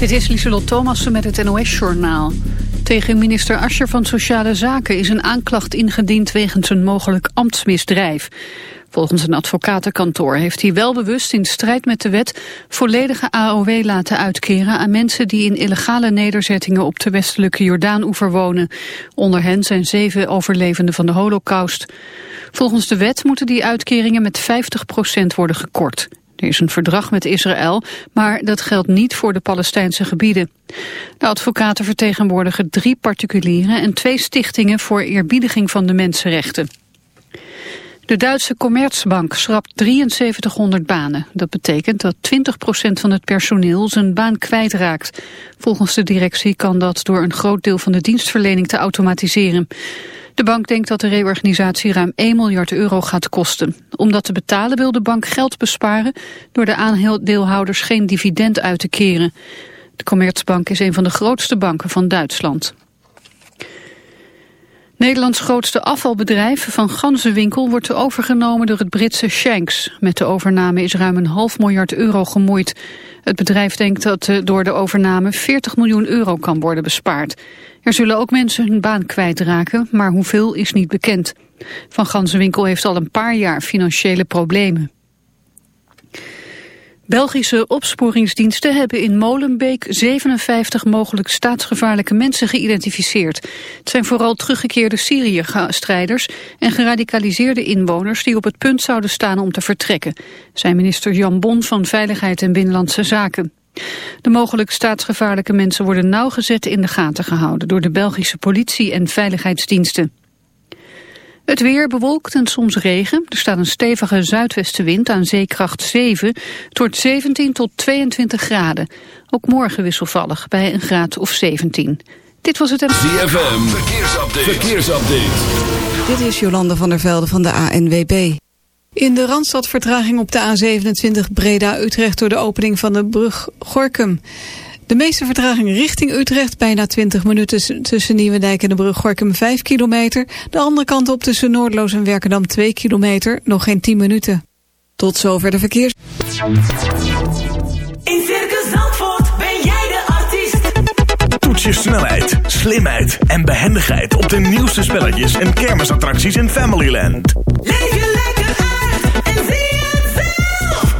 Dit is Lieselot Thomassen met het NOS-journaal. Tegen minister Ascher van Sociale Zaken is een aanklacht ingediend wegens een mogelijk ambtsmisdrijf. Volgens een advocatenkantoor heeft hij wel bewust in strijd met de wet volledige AOW laten uitkeren aan mensen die in illegale nederzettingen op de westelijke Jordaan-oever wonen. Onder hen zijn zeven overlevenden van de holocaust. Volgens de wet moeten die uitkeringen met 50% worden gekort. Er is een verdrag met Israël, maar dat geldt niet voor de Palestijnse gebieden. De advocaten vertegenwoordigen drie particulieren en twee stichtingen voor eerbiediging van de mensenrechten. De Duitse Commerzbank schrapt 7300 banen. Dat betekent dat 20% van het personeel zijn baan kwijtraakt. Volgens de directie kan dat door een groot deel van de dienstverlening te automatiseren. De bank denkt dat de reorganisatie ruim 1 miljard euro gaat kosten. Om dat te betalen wil de bank geld besparen door de aandeelhouders geen dividend uit te keren. De Commerzbank is een van de grootste banken van Duitsland. Nederlands grootste afvalbedrijf van Ganzenwinkel wordt overgenomen door het Britse Shanks. Met de overname is ruim een half miljard euro gemoeid. Het bedrijf denkt dat eh, door de overname 40 miljoen euro kan worden bespaard. Er zullen ook mensen hun baan kwijtraken, maar hoeveel is niet bekend. Van Ganzenwinkel heeft al een paar jaar financiële problemen. Belgische opsporingsdiensten hebben in Molenbeek 57 mogelijk staatsgevaarlijke mensen geïdentificeerd. Het zijn vooral teruggekeerde Syrië-strijders en geradicaliseerde inwoners die op het punt zouden staan om te vertrekken, zei minister Jan Bon van Veiligheid en Binnenlandse Zaken. De mogelijk staatsgevaarlijke mensen worden nauwgezet in de gaten gehouden door de Belgische politie en veiligheidsdiensten. Het weer bewolkt en soms regen. Er staat een stevige zuidwestenwind aan zeekracht 7. Het wordt 17 tot 22 graden. Ook morgen wisselvallig bij een graad of 17. Dit was het... ZFM, verkeersupdate. verkeersupdate. Dit is Jolande van der Velde van de ANWB. In de Randstad vertraging op de A27 Breda-Utrecht... door de opening van de brug Gorkum. De meeste vertraging richting Utrecht, bijna 20 minuten tussen Nieuwendijk en de brug Gorkum 5 kilometer. De andere kant op tussen Noordloos en Werkendam 2 kilometer, nog geen 10 minuten. Tot zover de verkeers. In Circus Zandvoort ben jij de artiest. Toets je snelheid, slimheid en behendigheid op de nieuwste spelletjes en kermisattracties in Familyland. Leef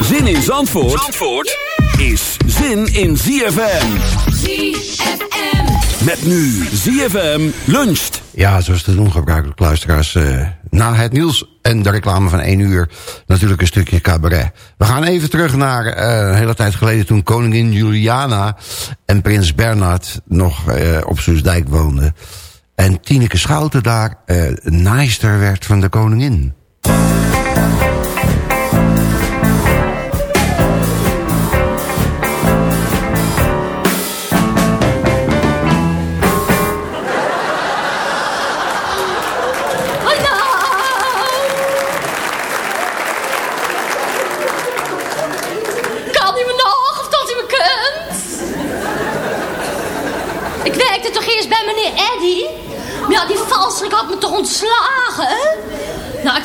Zin in Zandvoort, Zandvoort is zin in ZFM. ZFM. Met nu ZFM luncht. Ja, zoals te doen gebruikelijk luisteraars. eh, na het nieuws en de reclame van 1 uur natuurlijk een stukje cabaret. We gaan even terug naar eh, een hele tijd geleden toen koningin Juliana en prins Bernhard nog eh, op Soesdijk woonden. En Tineke Schouten daar eh, naaister werd van de koningin.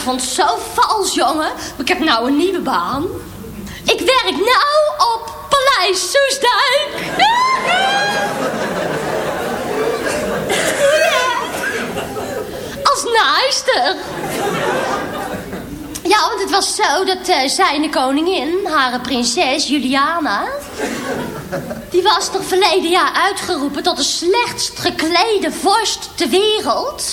Vond het zo vals, jongen. Maar ik heb nou een nieuwe baan. Ik werk nou op Paleis Soesdijk. Als naaister. Ja, want het was zo dat uh, zijn koningin, haar prinses Juliana... die was toch verleden jaar uitgeroepen tot de slechtst geklede vorst ter wereld...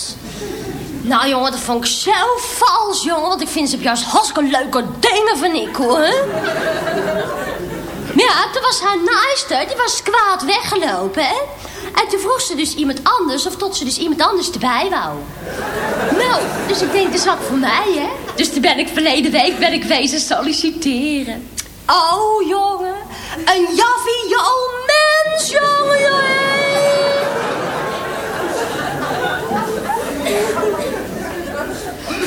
Nou jongen, dat vond ik zo vals, jongen. Want ik vind ze juist hartstikke leuke dingen van ik, hoor. Ja, toen was haar naaister, die was kwaad weggelopen, hè. En toen vroeg ze dus iemand anders, of tot ze dus iemand anders erbij wou. Nou, dus ik denk, dat is wat voor mij, hè. Dus toen ben ik verleden week ben ik wezen solliciteren. Oh, jongen. Een jovial mens, jongen, jongen.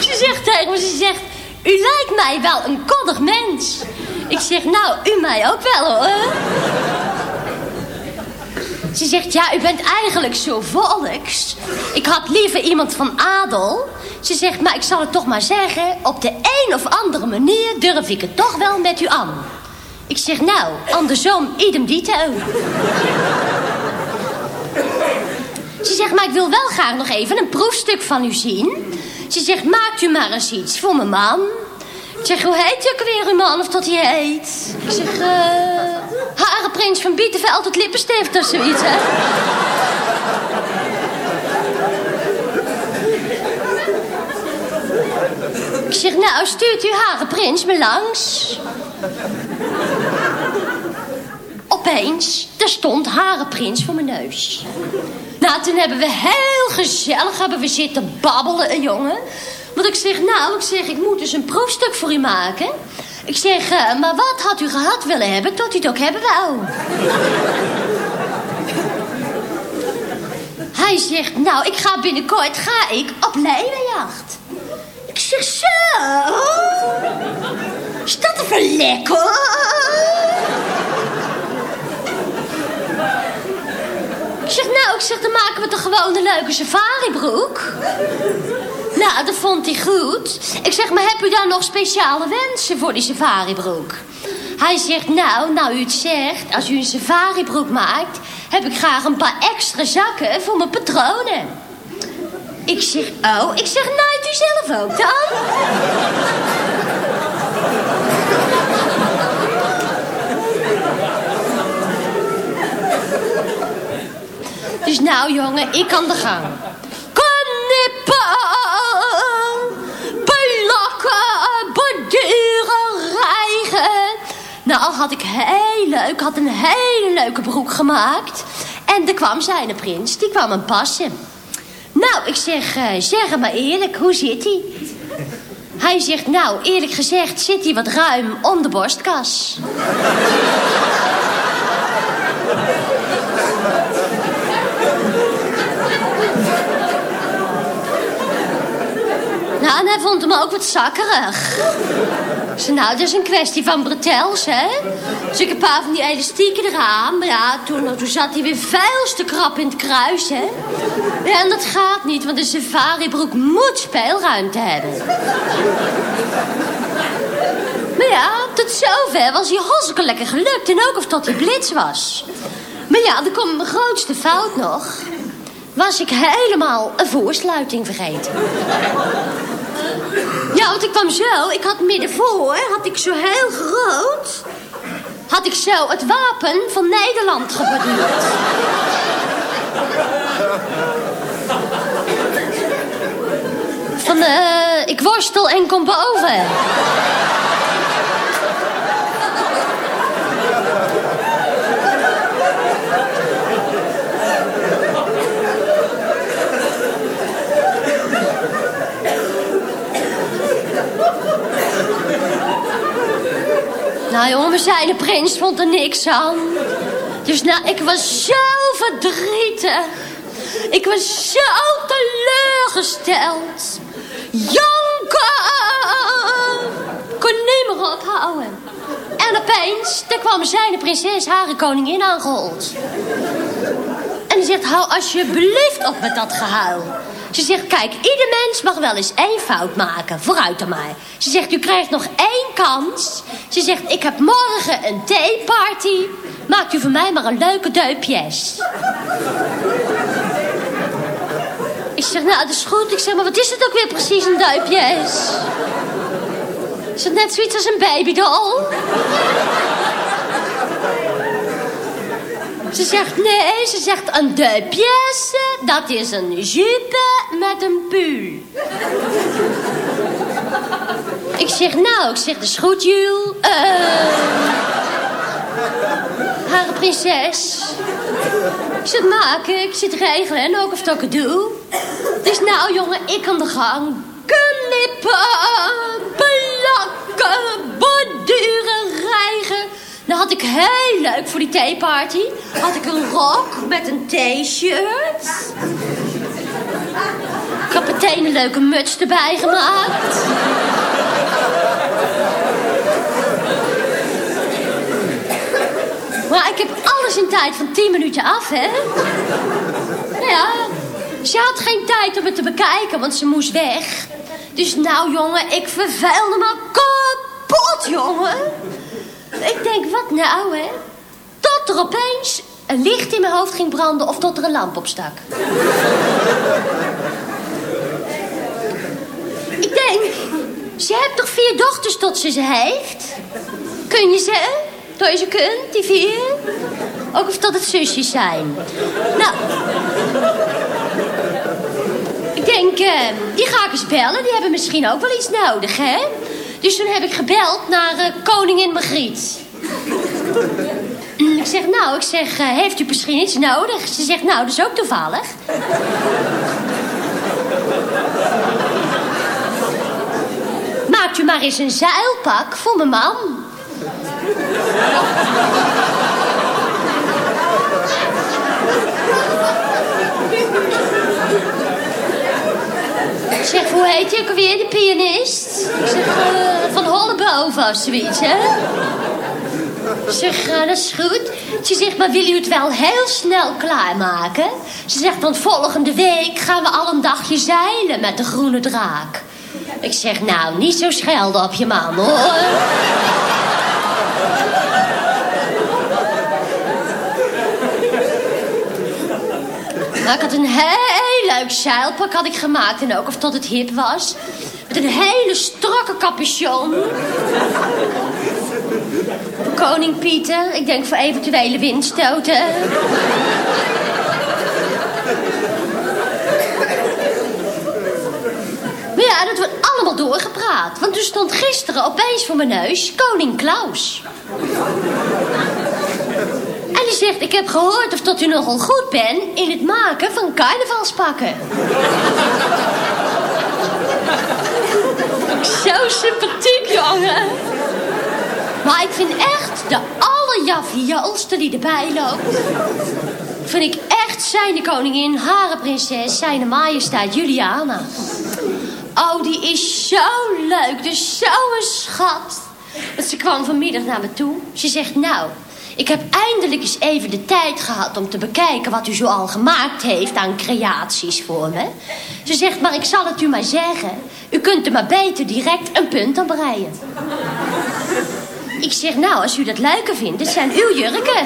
Ze zegt me, ze zegt... U lijkt mij wel een koddig mens. Ik zeg, nou, u mij ook wel, hoor. Ze zegt, ja, u bent eigenlijk zo volks. Ik had liever iemand van adel. Ze zegt, maar ik zal het toch maar zeggen... op de een of andere manier durf ik het toch wel met u aan. Ik zeg, nou, andersom, idem dito. Ze zegt, maar ik wil wel graag nog even een proefstuk van u zien. Ze zegt, maakt u maar eens iets voor mijn man. Ik zeg, hoe heet ook weer uw man of dat hij heet? Ik zeg, eh... Uh, Prins van Bietenveld, het lippenstift of zoiets, hè? Ik zeg, nou, stuurt u Prins me langs. Opeens, er stond Harenprins voor mijn neus. Nou, toen hebben we heel gezellig hebben we zitten babbelen, jongen. Want ik zeg, nou, ik zeg, ik moet dus een proefstuk voor u maken. Ik zeg, uh, maar wat had u gehad willen hebben tot u het ook hebben wou? Hij zegt, nou, ik ga binnenkort ga ik op leeuwenjacht. Ik zeg, zo. Is dat even lekker? Ik zeg, nou, ik zeg, dan maken we toch gewoon een leuke safaribroek? Nou, dat vond hij goed. Ik zeg, maar heb u dan nog speciale wensen voor die safaribroek? Hij zegt, nou, nou u het zegt, als u een safaribroek maakt... heb ik graag een paar extra zakken voor mijn patronen. Ik zeg, oh, ik zeg, naait u zelf ook dan? Dus nou, jongen, ik kan de gang. Knippen, belakken, borduren, rijgen. Nou, had ik heel leuk, had een hele leuke broek gemaakt. En er kwam zijn prins, die kwam hem passen. Nou, ik zeg, uh, zeg maar eerlijk, hoe zit hij? Hij zegt, nou, eerlijk gezegd zit hij wat ruim om de borstkas. En hij vond hem ook wat zakkerig. Nou, dat is een kwestie van bretels, hè? Dus ik een paar van die elastieken eraan. Maar ja, toen, toen zat hij weer veel te krap in het kruis, hè? Ja, en dat gaat niet, want een safaribroek moet speelruimte hebben. Maar ja, tot zover was hij hartstikke lekker gelukt. En ook of tot hij blitz was. Maar ja, dan komt mijn grootste fout nog. Was ik helemaal een voorsluiting vergeten. Ja, want ik kwam zo. Ik had midden voor, had ik zo heel groot... had ik zo het wapen van Nederland geborduurd. Van, eh, ik worstel en kom boven. Nou jongen, we zijn de prins vond er niks aan. Dus nou, ik was zo verdrietig. Ik was zo teleurgesteld. Janken! Kon niet meer ophouden. En opeens, daar kwam zijn prinses, haar koningin aangehold. En die zegt, hou alsjeblieft op met dat gehuil. Ze zegt, kijk, ieder mens mag wel eens één fout maken. Vooruit dan maar. Ze zegt, u krijgt nog één kans. Ze zegt, ik heb morgen een theeparty. Maakt u voor mij maar een leuke deupjes. Ik zeg, nou, dat is goed. Ik zeg, maar wat is het ook weer precies, een duipjes? Is het net zoiets als een babydoll? Ze zegt, nee, ze zegt een duipjes, dat is een jupe met een pull. Ik zeg, nou, ik zeg, dat is goed. Eh Hare prinses. Ik zit maken, ik zit regelen en ook of dat ik het doe. Dus nou jongen, ik aan de gang. Knippen, plakken, borduren, rijgen. Dan had ik heel leuk voor die theeparty. Had ik een rok met een t-shirt. Ik had meteen een leuke muts erbij gemaakt. Maar ik heb alles in tijd van 10 minuten af, hè? Nou ja, ze had geen tijd om het te bekijken, want ze moest weg. Dus nou, jongen, ik verveelde me kapot, jongen. Ik denk, wat nou, hè? Tot er opeens een licht in mijn hoofd ging branden of tot er een lamp opstak. ik denk, ze heeft toch vier dochters tot ze ze heeft? Kun je ze? Dat je ze kunt, die vier? Ook of dat het zusjes zijn. Nou, ik denk, eh, die ga ik eens bellen. Die hebben misschien ook wel iets nodig, hè? Dus toen heb ik gebeld naar eh, koningin Margriet. Ik zeg, nou, ik zeg, eh, heeft u misschien iets nodig? Ze zegt, nou, dat is ook toevallig. Maakt u maar eens een zeilpak voor mijn man. Zeg, hoe heet je ook alweer, de pianist? Ik zeg, eh, van Holleboven of zoiets, hè? Ik zeg, eh, dat is goed. Ze zegt, maar wil u het wel heel snel klaarmaken? Ze zegt, want volgende week gaan we al een dagje zeilen met de groene draak. Ik zeg, nou, niet zo schelden op je man, hoor. Maar ik had een heel leuk zeilpak had ik gemaakt. En ook of tot het hip was. Met een hele strakke capuchon. Koning Pieter. Ik denk voor eventuele windstoten. Maar ja, dat wordt allemaal doorgepraat. Want er stond gisteren opeens voor mijn neus Koning Klaus. En die zegt, ik heb gehoord of dat u nogal goed bent in het maken van carnavalspakken. Zo sympathiek, jongen. Maar ik vind echt de allerjavioolste die erbij loopt. Vind ik echt zijn de koningin, hare prinses, zijn majesteit Juliana. Oh, die is zo leuk, dus zo'n schat. Want ze kwam vanmiddag naar me toe. Ze zegt, nou, ik heb eindelijk eens even de tijd gehad om te bekijken wat u zo al gemaakt heeft aan creaties voor me. Ze zegt, maar ik zal het u maar zeggen. U kunt er maar beter direct een punt aan breien. Ik zeg, nou, als u dat leuker vindt, het zijn uw jurken.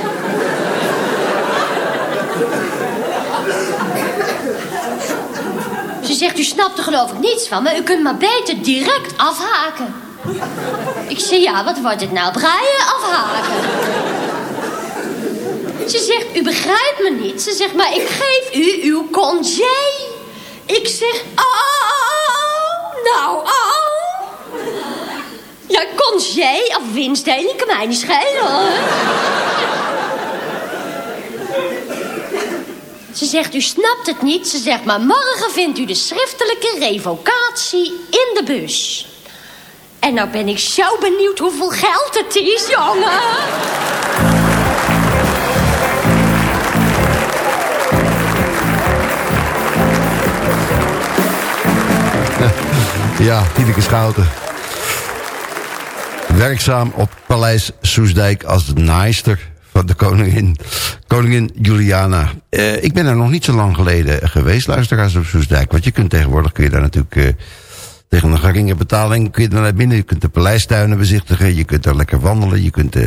Ze zegt, u snapt er geloof ik niets van, maar u kunt maar beter direct afhaken. Ik zeg, ja, wat wordt het nou? Breien, afhaken. Ze zegt, u begrijpt me niet. Ze zegt, maar ik geef u uw congé. Ik zeg, oh, nou, oh. Ja, congé of winstdeling kan mij niet schelen. Ze zegt, u snapt het niet. Ze zegt, maar morgen vindt u de schriftelijke revocatie in de bus. En nou ben ik zo benieuwd hoeveel geld het is, jongen. Ja, Tineke Schouten. Werkzaam op Paleis Soesdijk als naaister van de koningin. Koningin Juliana. Eh, ik ben daar nog niet zo lang geleden geweest, luisteraars op Soesdijk. Want je kunt tegenwoordig, kun je daar natuurlijk... eh, tegen een geringe betaling kun je er naar binnen. Je kunt de paleistuinen bezichtigen. Je kunt er lekker wandelen. Je kunt eh,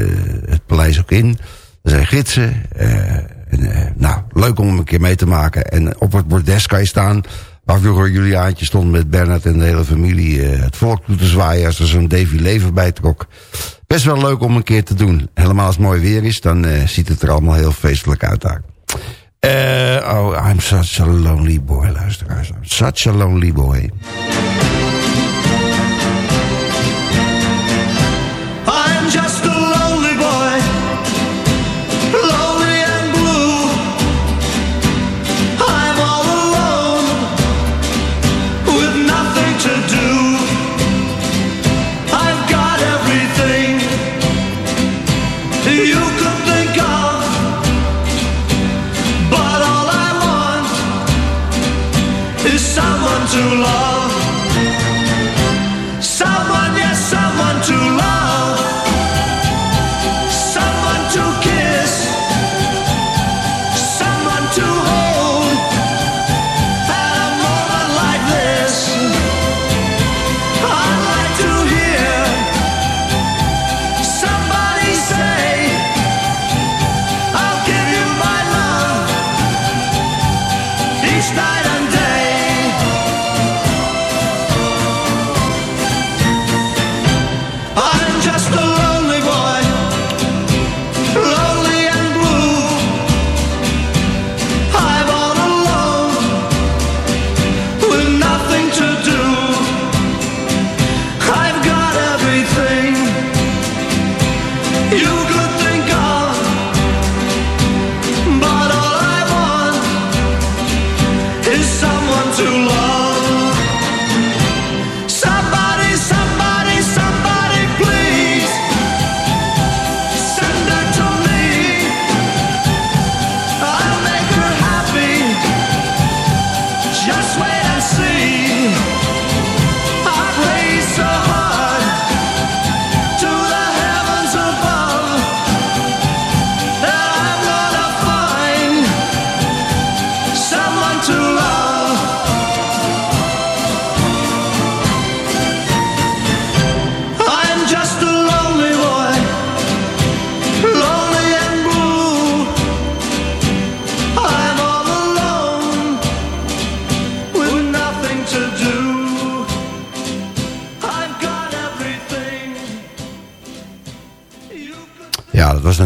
het paleis ook in. Er zijn gidsen. en, nou, leuk om een keer mee te maken. En op het bordes kan je staan... waar Juliaantje stond met Bernard en de hele familie... eh, het volk toe te zwaaien als er zo'n Davy Lever bij trok. Best wel leuk om een keer te doen. Helemaal als het mooi weer is, dan eh, ziet het er allemaal heel feestelijk uit daar. Eh, oh, I'm such a lonely boy, luisteraars. I'm such a lonely boy.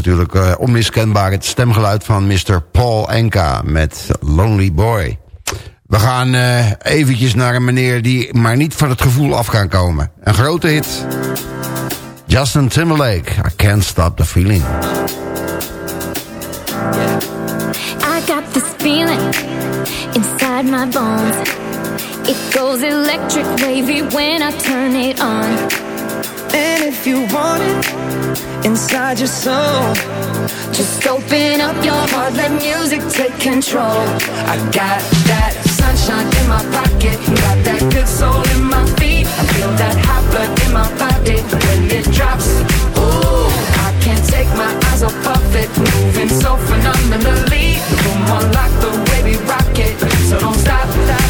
Natuurlijk eh, onmiskenbaar het stemgeluid van Mr. Paul Enka met Lonely Boy. We gaan eh, eventjes naar een meneer die maar niet van het gevoel af kan komen. Een grote hit. Justin Timberlake, I Can't Stop the Feeling. I got this feeling inside my bones. It goes electric wavy when I turn it on. And if you want it inside your soul, Just open up your heart, let music take control. I got that sunshine in my pocket, got that good soul in my feet. I feel that hot blood in my body when it drops. Ooh, I can't take my eyes off of it, moving so phenomenally. Come on, like the way we rock it, so don't stop.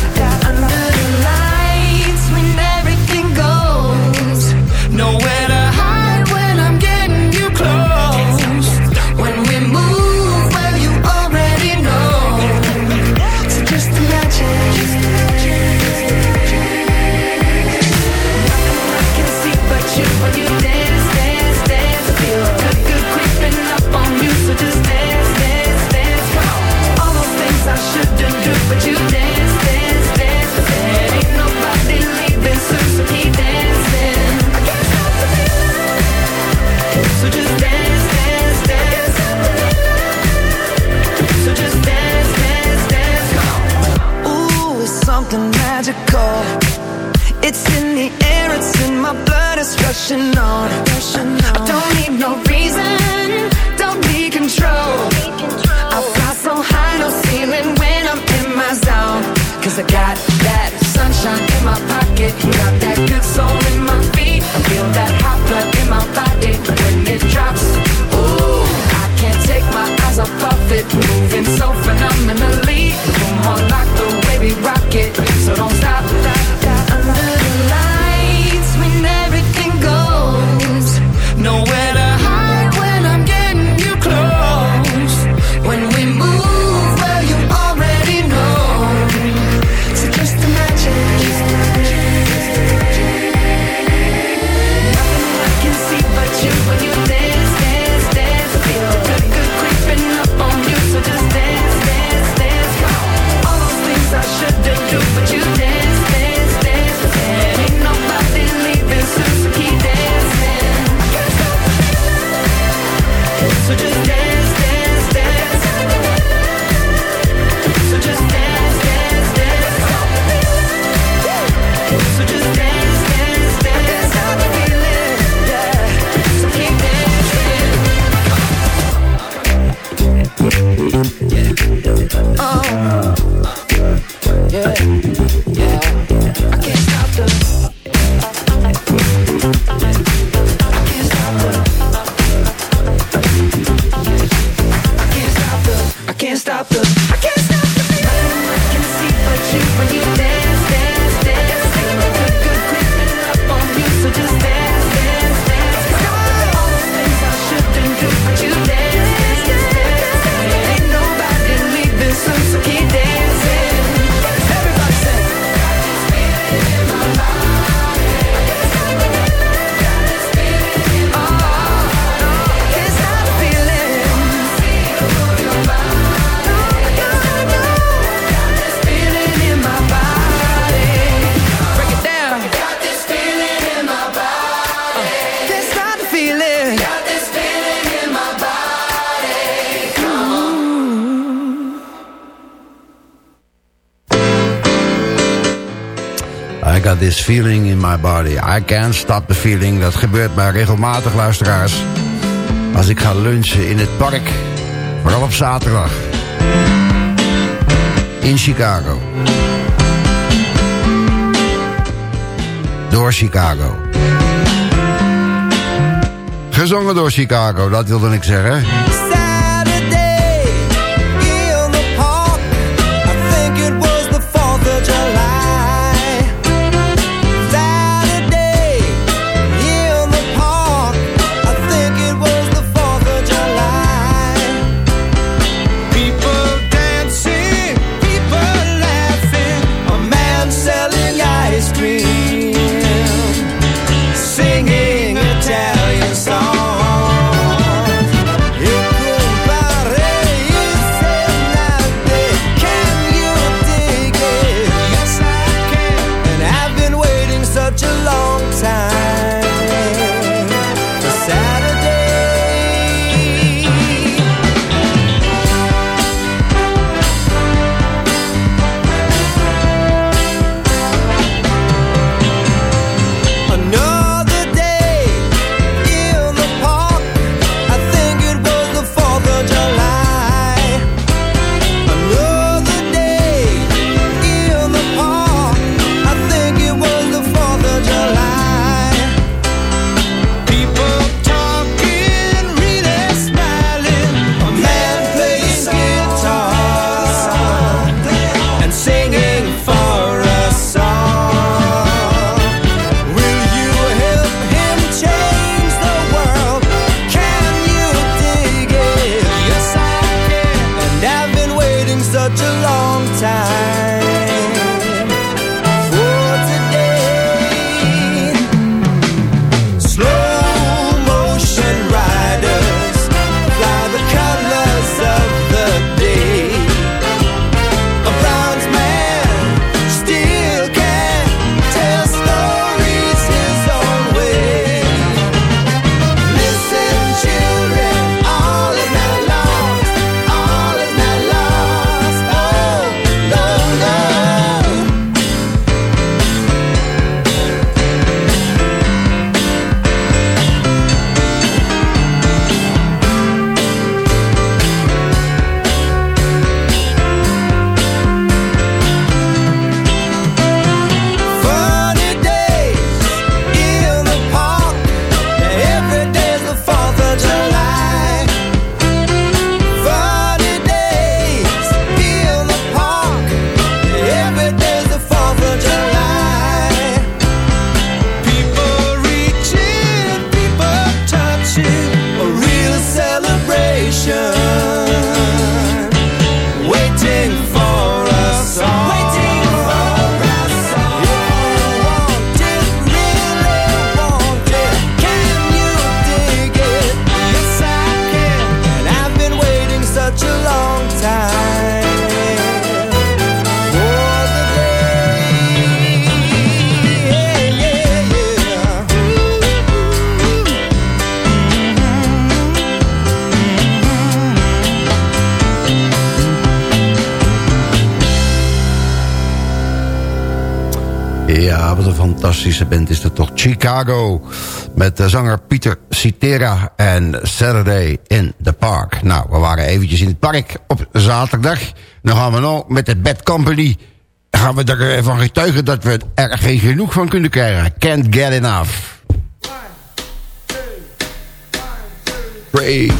feeling in my body. I can't stop the feeling. Dat gebeurt bij regelmatig, luisteraars. Als ik ga lunchen in het park. Vooral op zaterdag. In Chicago. Door Chicago. Gezongen door Chicago, dat wilde ik zeggen. Band is dat toch Chicago. Met de zanger Pieter Citera en Saturday in the Park. Nou, we waren eventjes in het park op zaterdag. Dan gaan we nou met de Bad Company... gaan we ervan getuigen dat we er geen genoeg van kunnen krijgen. Can't get enough. One, two, one, two. Three,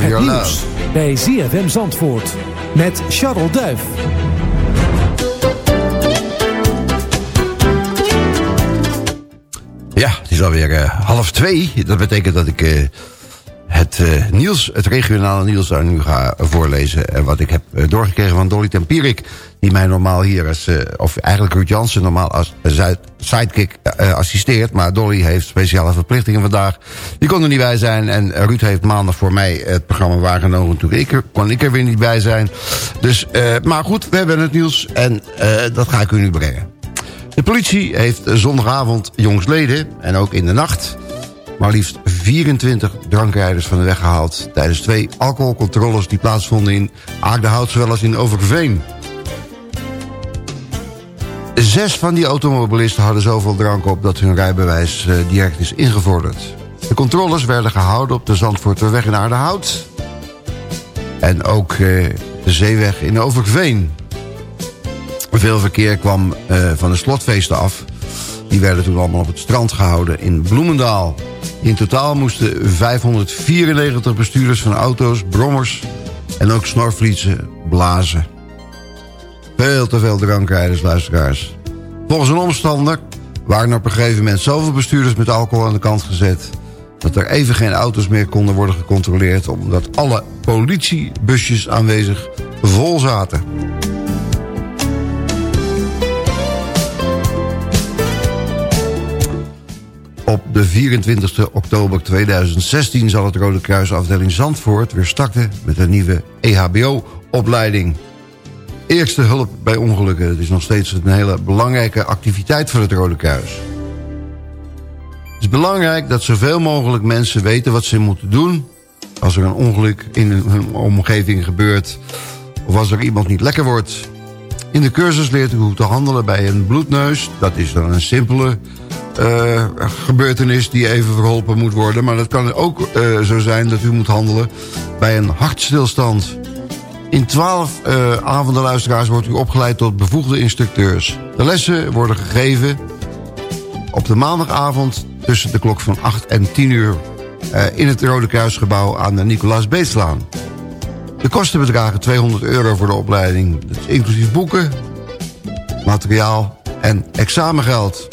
Het nieuws Bij ZFM Zandvoort met Charles Duif. Ja, het is alweer uh, half twee. Dat betekent dat ik... Eh, eh, nieuws, het regionale nieuws aan u ga voorlezen. En wat ik heb eh, doorgekregen van Dolly Tempierik... die mij normaal hier als, eh, of eigenlijk Ruud Jansen normaal als sidekick eh, assisteert. Maar Dolly heeft speciale verplichtingen vandaag. Die kon er niet bij zijn. En Ruud heeft maandag voor mij het programma waargenomen. Toen ik kon ik er weer niet bij zijn. Dus, eh, maar goed, we hebben het nieuws en eh, dat ga ik u nu brengen. De politie heeft zondagavond jongsleden en ook in de nacht... maar liefst 24 drankrijders van de weg gehaald... tijdens twee alcoholcontroles die plaatsvonden in Aagdenhout... zowel in Overveen. Zes van die automobilisten hadden zoveel drank op... dat hun rijbewijs eh, direct is ingevorderd. De controles werden gehouden op de Zandvoorterweg in Aardenhout... en ook eh, de zeeweg in Overveen. Veel verkeer kwam eh, van de slotfeesten af. Die werden toen allemaal op het strand gehouden in Bloemendaal. In totaal moesten 594 bestuurders van auto's, brommers en ook snorvlietsen blazen. Veel te veel drankrijders, luisteraars. Volgens een omstander waren op een gegeven moment zoveel bestuurders met alcohol aan de kant gezet... dat er even geen auto's meer konden worden gecontroleerd... omdat alle politiebusjes aanwezig vol zaten. Op de 24 oktober 2016 zal het Rode Kruis afdeling Zandvoort weer starten met een nieuwe EHBO-opleiding. Eerste hulp bij ongelukken. Het is nog steeds een hele belangrijke activiteit van het Rode Kruis. Het is belangrijk dat zoveel mogelijk mensen weten wat ze moeten doen... als er een ongeluk in hun omgeving gebeurt... of als er iemand niet lekker wordt. In de cursus leert u hoe te handelen bij een bloedneus. Dat is dan een simpele eh, gebeurtenis die even verholpen moet worden. Maar dat kan ook eh, zo zijn dat u moet handelen bij een hartstilstand. In twaalf uh, avonden luisteraars wordt u opgeleid tot bevoegde instructeurs. De lessen worden gegeven op de maandagavond tussen de klok van 8 en 10 uur... In het Rode Kruisgebouw aan de Nicolaas Beetslaan. De kosten bedragen 200 euro voor de opleiding. Dat is inclusief boeken, materiaal en examengeld.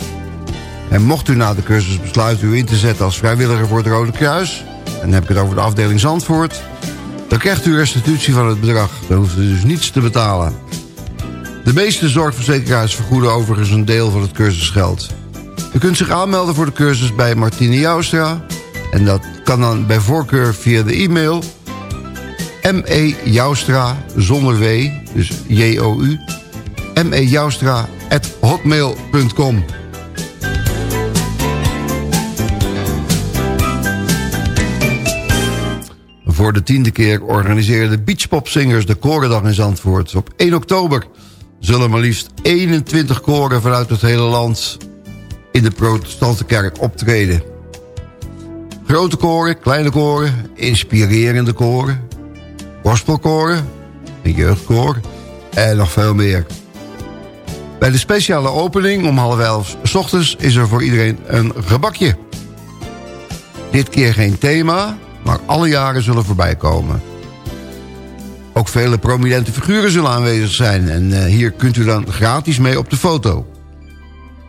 En mocht u na de cursus besluiten u in te zetten als vrijwilliger voor het Rode Kruis... en dan heb ik het over de afdeling Zandvoort... dan krijgt u restitutie van het bedrag. Dan hoeft u dus niets te betalen. De meeste zorgverzekeraars vergoeden overigens een deel van het cursusgeld. U kunt zich aanmelden voor de cursus bij Martine Joustra... en dat kan dan bij voorkeur via de e-mail... me Joustra zonder w, dus J-O-U... Voor de tiende keer organiseren de beachpopzingers de Korendag in Zandvoort. Op 1 oktober zullen maar liefst 21 koren vanuit het hele land in de protestante kerk optreden. Grote koren, kleine koren, inspirerende koren, gospelkoren, een jeugdkoor en nog veel meer. Bij de speciale opening om half elf s ochtends is er voor iedereen een gebakje. Dit keer geen thema, maar alle jaren zullen voorbij komen. Ook vele prominente figuren zullen aanwezig zijn... en uh, hier kunt u dan gratis mee op de foto.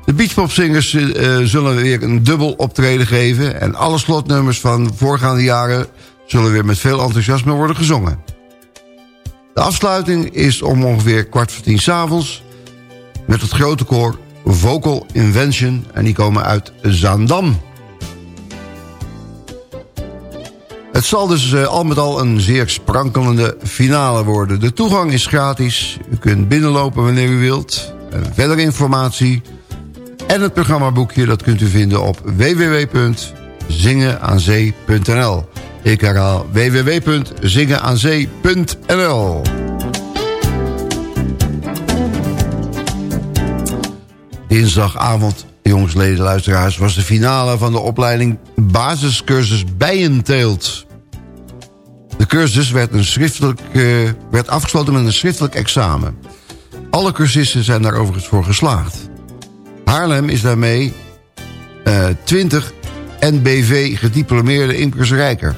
De beachpopzingers uh, zullen weer een dubbel optreden geven... en alle slotnummers van voorgaande jaren... zullen weer met veel enthousiasme worden gezongen. De afsluiting is om ongeveer kwart voor tien s'avonds... met het grote koor Vocal Invention... en die komen uit Zaandam... Het zal dus uh, al met al een zeer sprankelende finale worden. De toegang is gratis. U kunt binnenlopen wanneer u wilt. En verder informatie en het programmaboekje... dat kunt u vinden op www.zingenaanzee.nl. Ik herhaal www.zingenaanzee.nl. Dinsdagavond, jongsleden luisteraars... was de finale van de opleiding basiscursus Bijenteelt. De cursus werd, een schriftelijk, uh, werd afgesloten met een schriftelijk examen. Alle cursisten zijn daar overigens voor geslaagd. Haarlem is daarmee uh, 20 NBV gediplomeerde imkers rijker.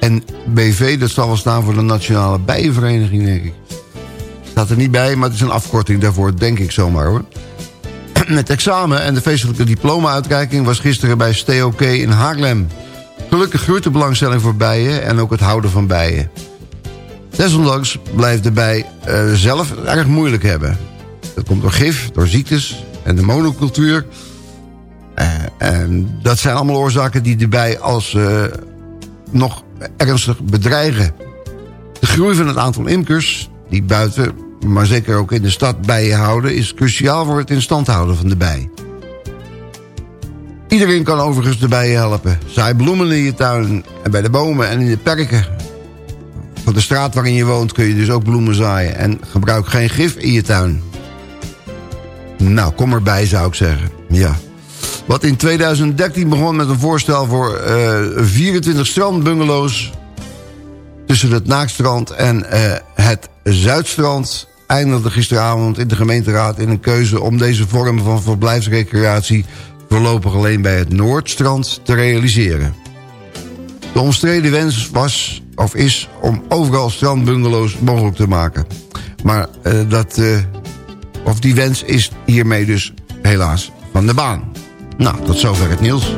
En BV, dat zal wel staan voor de Nationale Bijenvereniging, denk ik. Staat er niet bij, maar het is een afkorting daarvoor, denk ik zomaar hoor. Het examen en de feestelijke diploma-uitreiking was gisteren bij STOK in Haarlem. Gelukkig groeit de belangstelling voor bijen en ook het houden van bijen. Desondanks blijft de bij uh, zelf erg moeilijk hebben. Dat komt door gif, door ziektes en de monocultuur. Uh, en dat zijn allemaal oorzaken die de bij als uh, nog ernstig bedreigen. De groei van het aantal imkers die buiten, maar zeker ook in de stad bijen houden... is cruciaal voor het in stand houden van de bij. Iedereen kan overigens bijen helpen. Zaai bloemen in je tuin en bij de bomen en in de perken. Van de straat waarin je woont kun je dus ook bloemen zaaien. En gebruik geen gif in je tuin. Nou, kom erbij zou ik zeggen. Ja. Wat in 2013 begon met een voorstel voor uh, 24 strandbungalows... tussen het Naakstrand en uh, het Zuidstrand... eindigde gisteravond in de gemeenteraad in een keuze... om deze vorm van verblijfsrecreatie voorlopig alleen bij het Noordstrand te realiseren. De omstreden wens was of is om overal strandbungalows mogelijk te maken. Maar uh, dat, uh, of die wens is hiermee dus helaas van de baan. Nou, tot zover het nieuws.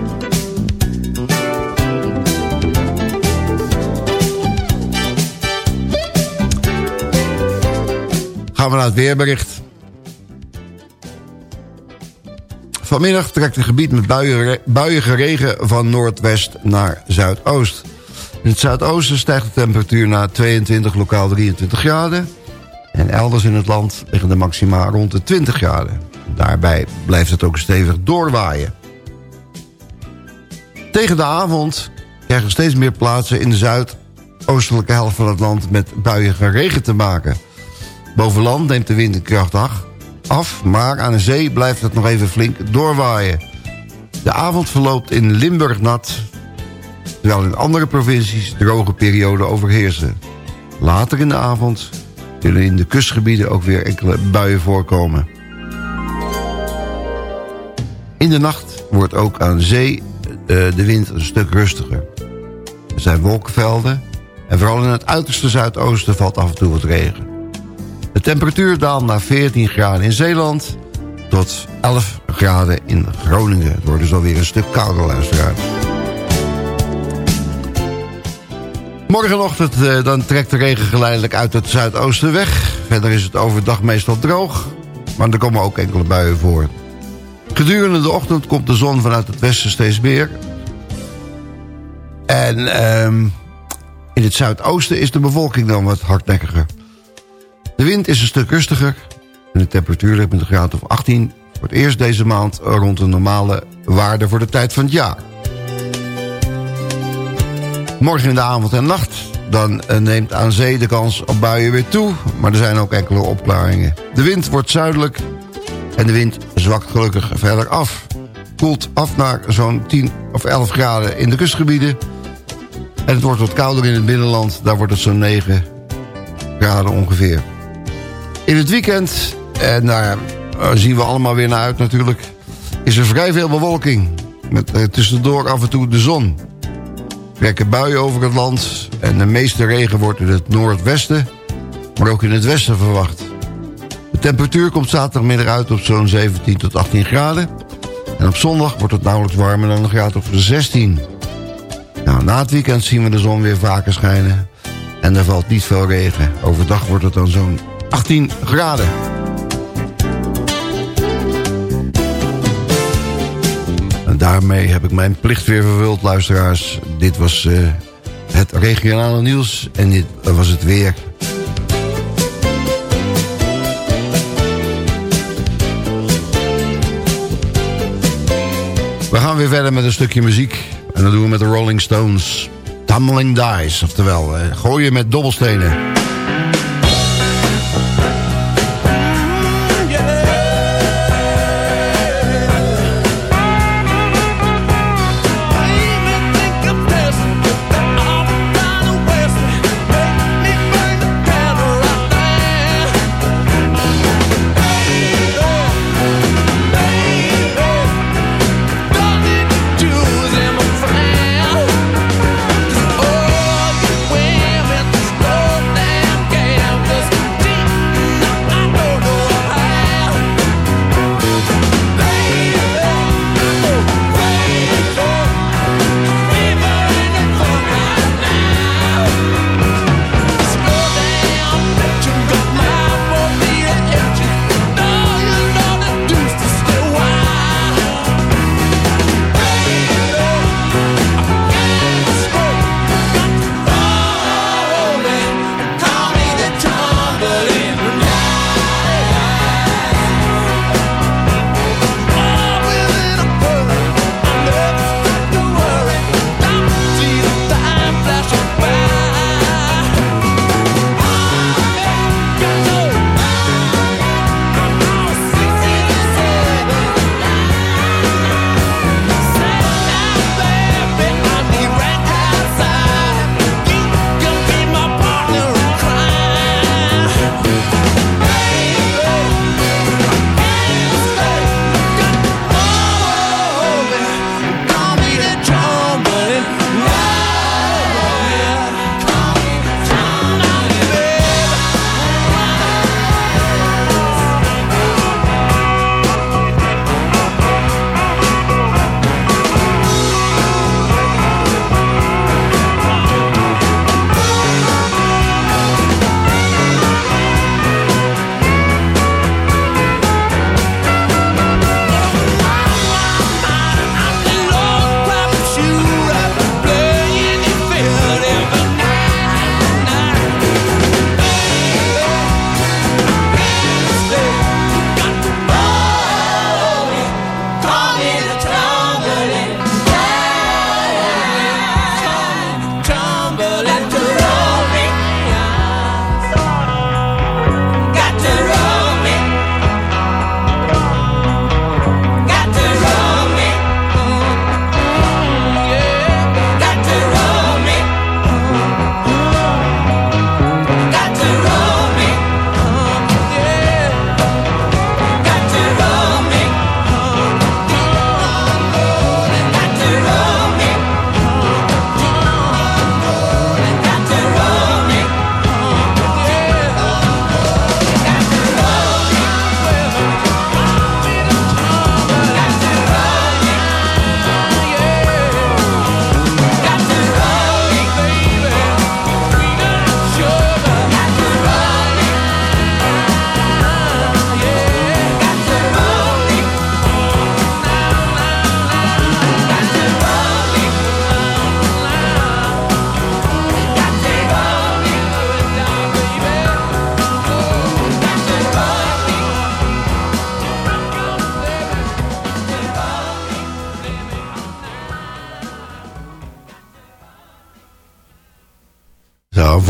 Gaan we naar het weerbericht. Vanmiddag trekt een gebied met buiige regen van noordwest naar zuidoost. In het zuidoosten stijgt de temperatuur naar 22, lokaal 23 graden. En elders in het land liggen de maxima rond de 20 graden. Daarbij blijft het ook stevig doorwaaien. Tegen de avond krijgen steeds meer plaatsen in de zuidoostelijke helft van het land... met buiige regen te maken. Boven land neemt de wind in kracht af, maar aan de zee blijft het nog even flink doorwaaien. De avond verloopt in Limburg nat, terwijl in andere provincies droge perioden overheersen. Later in de avond zullen in de kustgebieden ook weer enkele buien voorkomen. In de nacht wordt ook aan zee uh, de wind een stuk rustiger. Er zijn wolkenvelden en vooral in het uiterste zuidoosten valt af en toe wat regen. De temperatuur daalt naar 14 graden in Zeeland tot 11 graden in Groningen. Het wordt dus alweer een stuk kouder, luisteraar. Morgenochtend uh, dan trekt de regen geleidelijk uit het zuidoosten weg. Verder is het overdag meestal droog, maar er komen ook enkele buien voor. Gedurende de ochtend komt de zon vanuit het westen steeds meer. En um, in het zuidoosten is de bevolking dan wat hardnekkiger. De wind is een stuk rustiger. En de temperatuur ligt met een graad of 18 voor het eerst deze maand rond een normale waarde voor de tijd van het jaar. Morgen in de avond en nacht dan eh, neemt aan zee de kans op buien weer toe. Maar er zijn ook enkele opklaringen. De wind wordt zuidelijk en de wind zwakt gelukkig verder af. Koelt af naar zo'n 10 of 11 graden in de kustgebieden. En het wordt wat kouder in het binnenland. Daar wordt het zo'n 9 graden ongeveer. In het weekend, en daar uh, zien we allemaal weer naar uit natuurlijk... is er vrij veel bewolking. Met uh, tussendoor af en toe de zon. Trekken buien over het land. En de meeste regen wordt in het noordwesten... maar ook in het westen verwacht. De temperatuur komt zaterdagmiddag uit op zo'n 17 tot 18 graden. En op zondag wordt het nauwelijks warmer dan een graad of 16. Nou, na het weekend zien we de zon weer vaker schijnen. En er valt niet veel regen. Overdag wordt het dan zo'n 18 graden. En daarmee heb ik mijn plicht weer vervuld, luisteraars. Dit was uh, het regionale nieuws en dit was het weer. We gaan weer verder met een stukje muziek. En dat doen we met de Rolling Stones. Tumbling Dice, oftewel uh, gooien met dobbelstenen.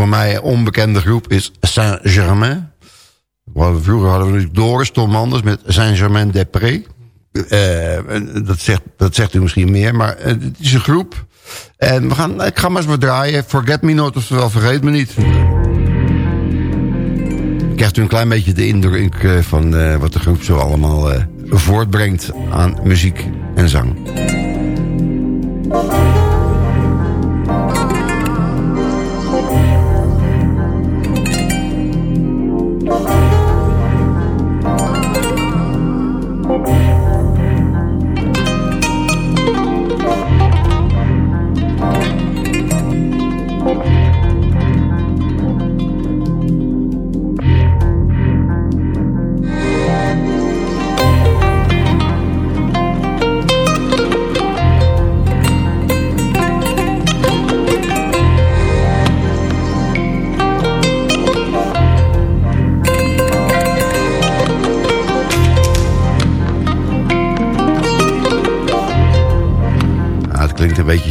Mij onbekende groep is Saint-Germain. Vroeger hadden we natuurlijk Doris, met Saint-Germain-des-Prés. Eh, dat, zegt, dat zegt u misschien meer, maar eh, het is een groep. En we gaan, ik ga maar eens wat draaien. Forget Me Not, oftewel Vergeet Me Niet. Krijgt u een klein beetje de indruk eh, van wat de groep zo allemaal voortbrengt aan muziek en zang.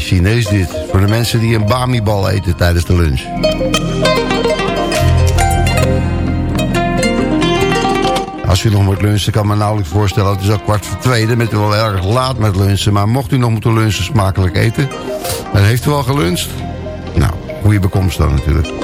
Chinees dit. Voor de mensen die een bami-bal eten tijdens de lunch. Als u nog moet lunchen, kan me nauwelijks voorstellen. Het is al kwart voor twee, dan bent u wel erg laat met lunchen. Maar mocht u nog moeten lunchen, smakelijk eten. Dan heeft u al geluncht. Nou, goede bekomst dan natuurlijk.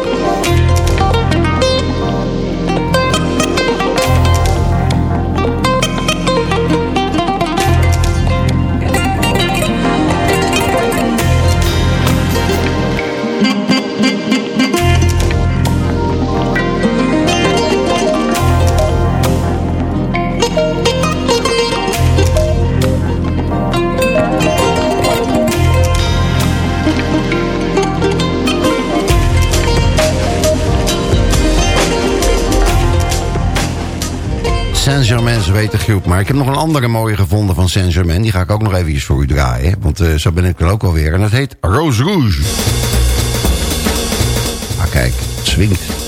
Weten groep. Maar ik heb nog een andere mooie gevonden van Saint-Germain. Die ga ik ook nog even voor u draaien. Want eh, zo ben ik er ook alweer. En dat heet Rose Rouge. Ah kijk, het swingt.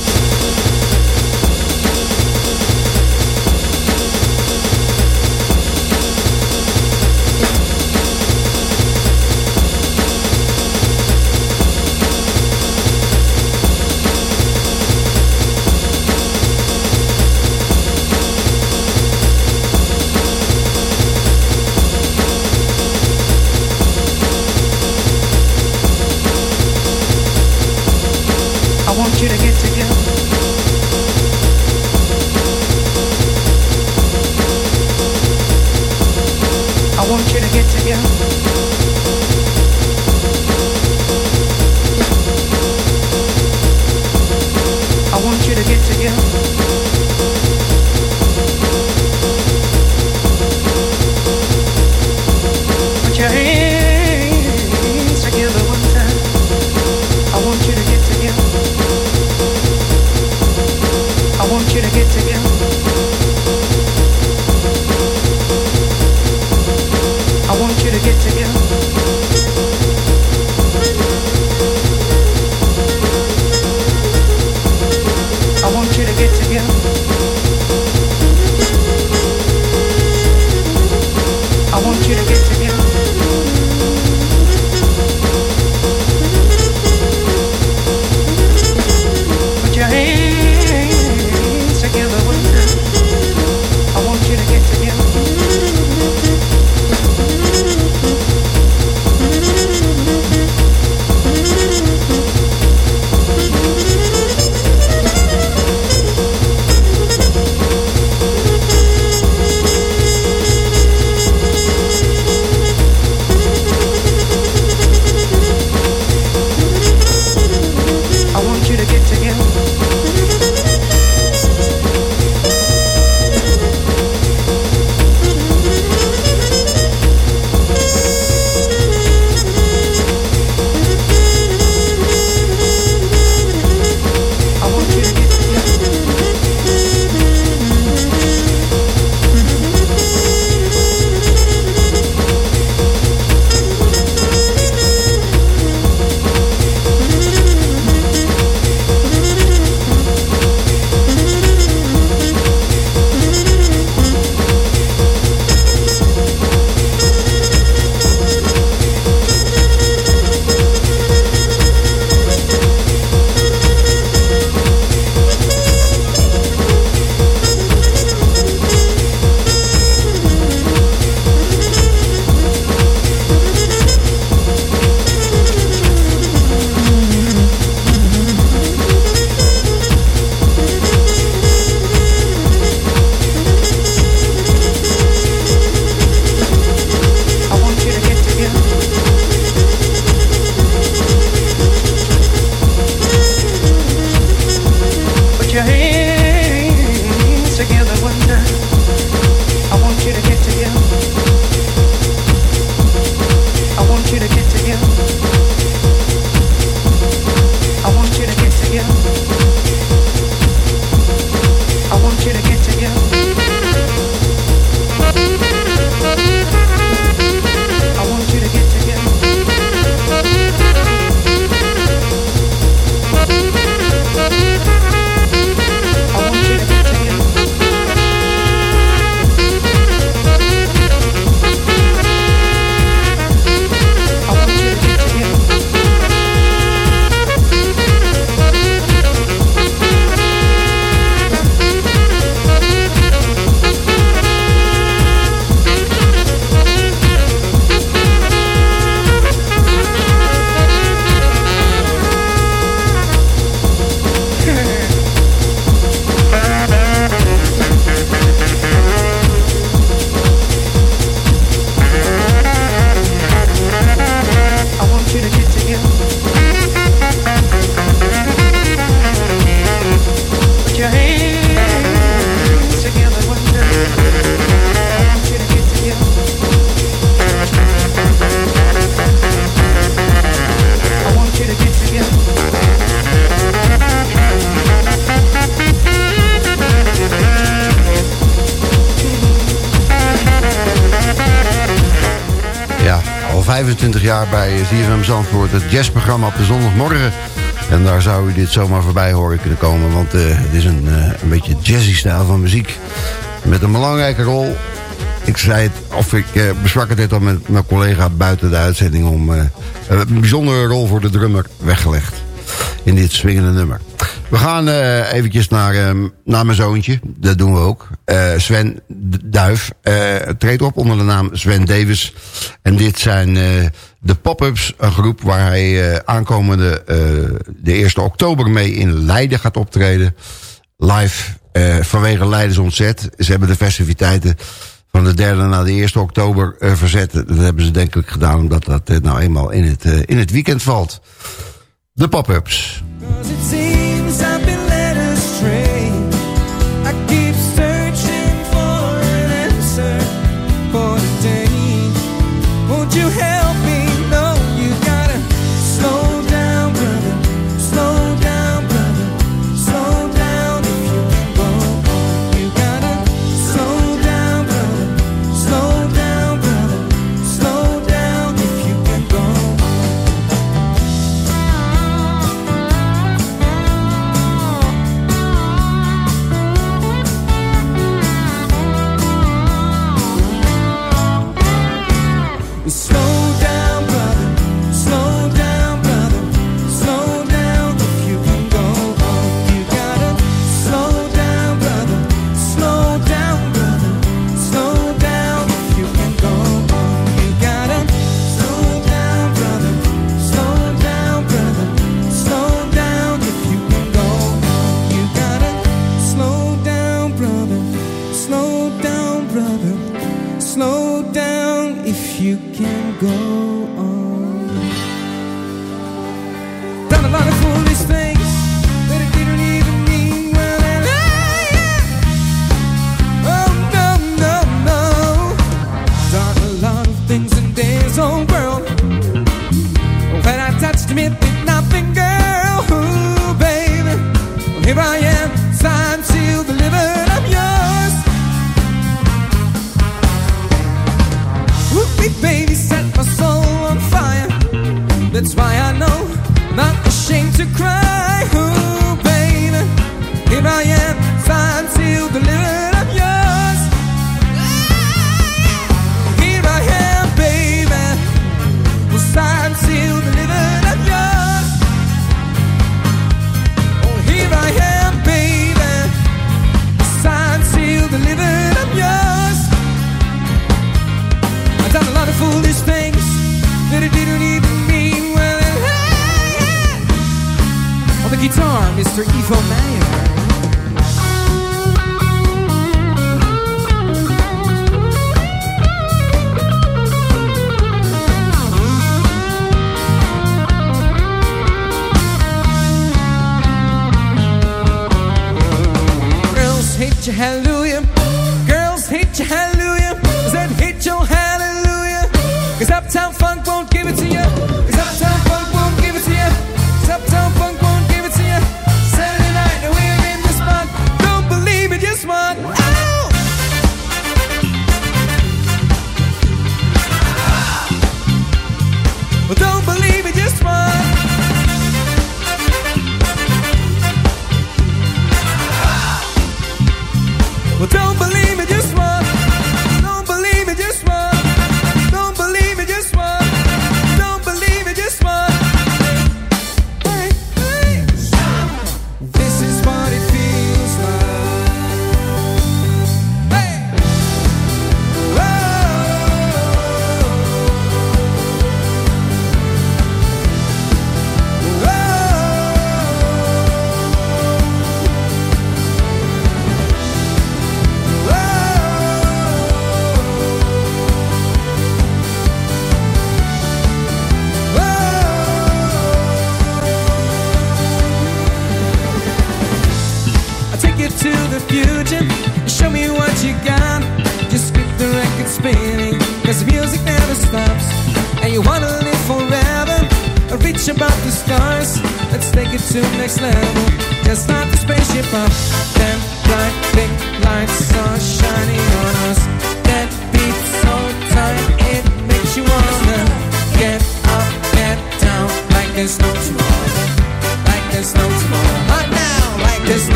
voor Het jazzprogramma op de zondagmorgen. En daar zou u dit zomaar voorbij horen kunnen komen. Want eh, het is een, eh, een beetje jazzy stijl van muziek. Met een belangrijke rol. Ik zei het, of ik uh, besprak het net al met mijn collega buiten de uitzending... om een bijzondere rol voor de drummer weggelegd. In dit swingende nummer. We gaan uh, eventjes naar, ehm, naar mijn zoontje. Dat doen we ook. Sven Duif treedt op onder de naam Sven Davis. En dit zijn de Pop-Ups, een groep waar hij uh, aankomende eh, de 1e oktober mee in Leiden gaat optreden. Live eh, vanwege Leidens ontzet. Ze hebben de festiviteiten van de 3e naar de 1e oktober verzet. Dat hebben ze denk ik gedaan omdat dat nou eenmaal in het, in het weekend valt. De Pop-Ups. brother. Slow down if you can go on.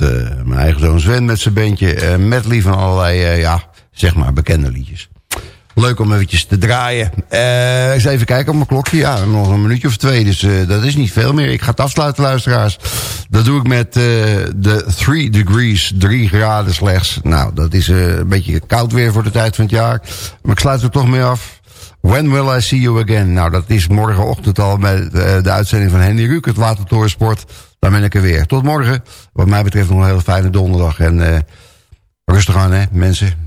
Eh, mijn eigen zoon Sven met zijn bandje. eh met lief van allerlei, eh, ja, zeg maar, bekende liedjes. Leuk om eventjes te draaien. Eh eens even kijken op mijn klokje. Ja, nog een minuutje of twee. Dus dat is niet veel meer. Ik ga het afsluiten, luisteraars. Dat doe ik met eh, de 3 degrees. 3 graden slechts. Nou, dat is een beetje koud weer voor de tijd van het jaar. Maar ik sluit er toch mee af. When will I see you again? Nou, dat is morgenochtend al met de uitzending van Henny Ruuk, het Watertorensport. Dan ben ik er weer. Tot morgen. Wat mij betreft nog een hele fijne donderdag. En eh, rustig aan, hè, mensen.